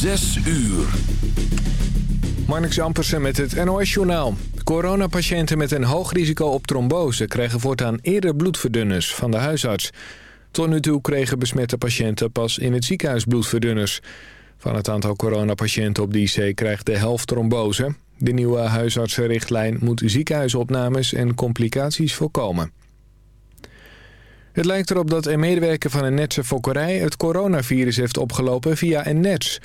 Zes uur. Marnix Ampersen met het NOS-journaal. Coronapatiënten met een hoog risico op trombose... krijgen voortaan eerder bloedverdunners van de huisarts. Tot nu toe kregen besmette patiënten pas in het ziekenhuis bloedverdunners. Van het aantal coronapatiënten op de IC krijgt de helft trombose. De nieuwe huisartsenrichtlijn moet ziekenhuisopnames en complicaties voorkomen. Het lijkt erop dat een medewerker van een netse fokkerij... het coronavirus heeft opgelopen via een nets...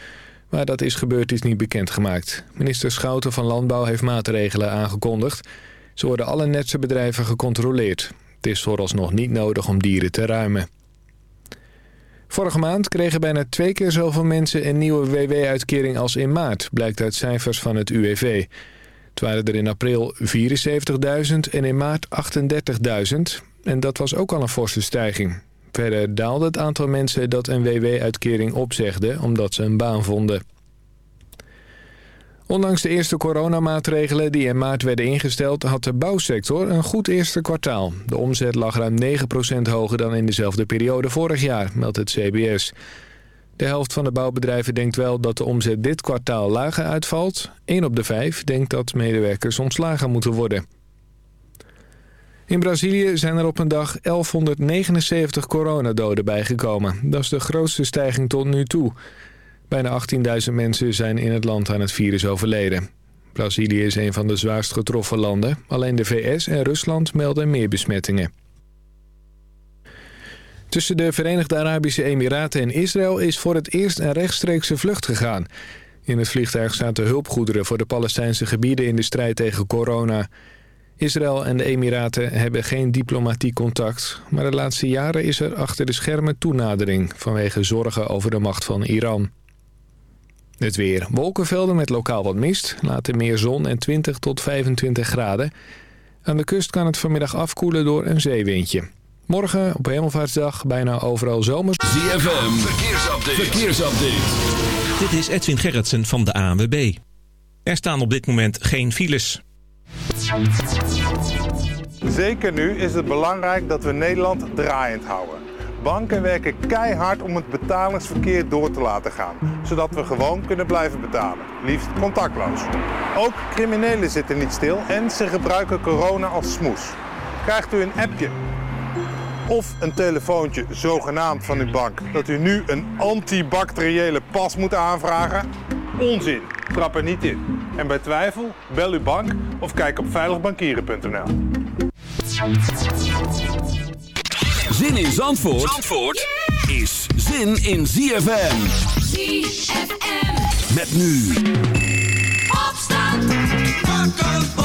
Waar dat is gebeurd is niet bekendgemaakt. Minister Schouten van Landbouw heeft maatregelen aangekondigd. Zo worden alle netse bedrijven gecontroleerd. Het is vooralsnog niet nodig om dieren te ruimen. Vorige maand kregen bijna twee keer zoveel mensen een nieuwe WW-uitkering als in maart, blijkt uit cijfers van het UWV. Het waren er in april 74.000 en in maart 38.000. En dat was ook al een forse stijging. Verder daalde het aantal mensen dat een WW-uitkering opzegde omdat ze een baan vonden. Ondanks de eerste coronamaatregelen die in maart werden ingesteld... had de bouwsector een goed eerste kwartaal. De omzet lag ruim 9% hoger dan in dezelfde periode vorig jaar, meldt het CBS. De helft van de bouwbedrijven denkt wel dat de omzet dit kwartaal lager uitvalt. 1 op de 5 denkt dat medewerkers ontslagen moeten worden. In Brazilië zijn er op een dag 1179 coronadoden bijgekomen. Dat is de grootste stijging tot nu toe. Bijna 18.000 mensen zijn in het land aan het virus overleden. Brazilië is een van de zwaarst getroffen landen. Alleen de VS en Rusland melden meer besmettingen. Tussen de Verenigde Arabische Emiraten en Israël is voor het eerst een rechtstreekse vlucht gegaan. In het vliegtuig zaten hulpgoederen voor de Palestijnse gebieden in de strijd tegen corona. Israël en de Emiraten hebben geen diplomatiek contact... maar de laatste jaren is er achter de schermen toenadering... vanwege zorgen over de macht van Iran. Het weer. Wolkenvelden met lokaal wat mist. Later meer zon en 20 tot 25 graden. Aan de kust kan het vanmiddag afkoelen door een zeewindje. Morgen op Hemelvaartsdag bijna overal zomers. ZFM. Verkeersupdate. Verkeersupdate. Dit is Edwin Gerritsen van de ANWB. Er staan op dit moment geen files. Zeker nu is het belangrijk dat we Nederland draaiend houden. Banken werken keihard om het betalingsverkeer door te laten gaan, zodat we gewoon kunnen blijven betalen, liefst contactloos. Ook criminelen zitten niet stil en ze gebruiken corona als smoes. Krijgt u een appje of een telefoontje zogenaamd van uw bank dat u nu een antibacteriële pas moet aanvragen? Onzin, trap er niet in. En bij twijfel, bel uw bank of kijk op veiligbankieren.nl. Zin in Zandvoort, Zandvoort is zin in ZFM. ZFM. Met nu. Opstand.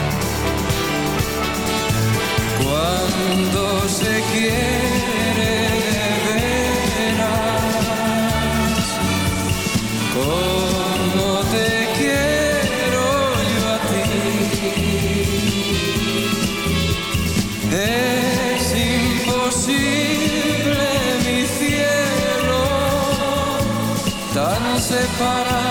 Cuando se quiere verás cómo te quiero a ti. Es imposible mi cielo tan separado.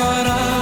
parar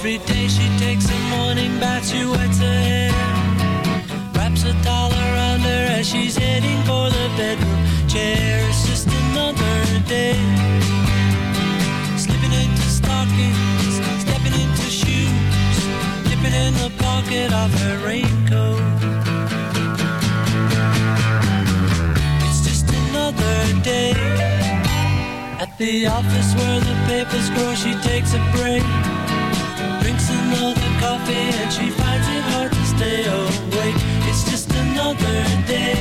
Every day she takes a morning bath, she wets her hair. Wraps a towel around her as she's heading for the bedroom chair. It's just another day. Slipping into stockings, stepping into shoes, dipping in the pocket of her raincoat. It's just another day. At the office where the papers grow, she takes a break another coffee and she finds it hard to stay awake. It's just another day.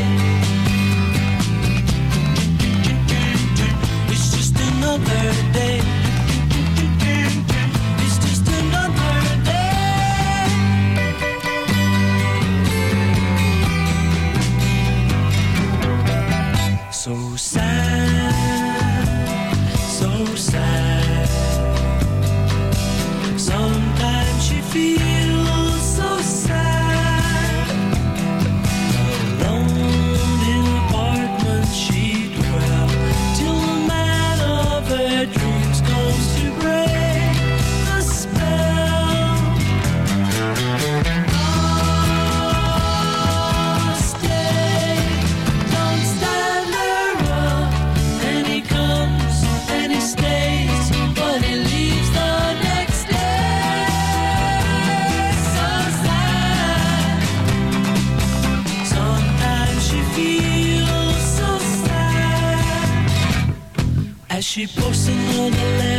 It's just another day. the land.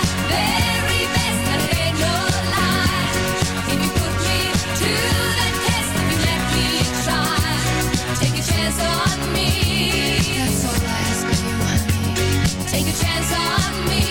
chance on me.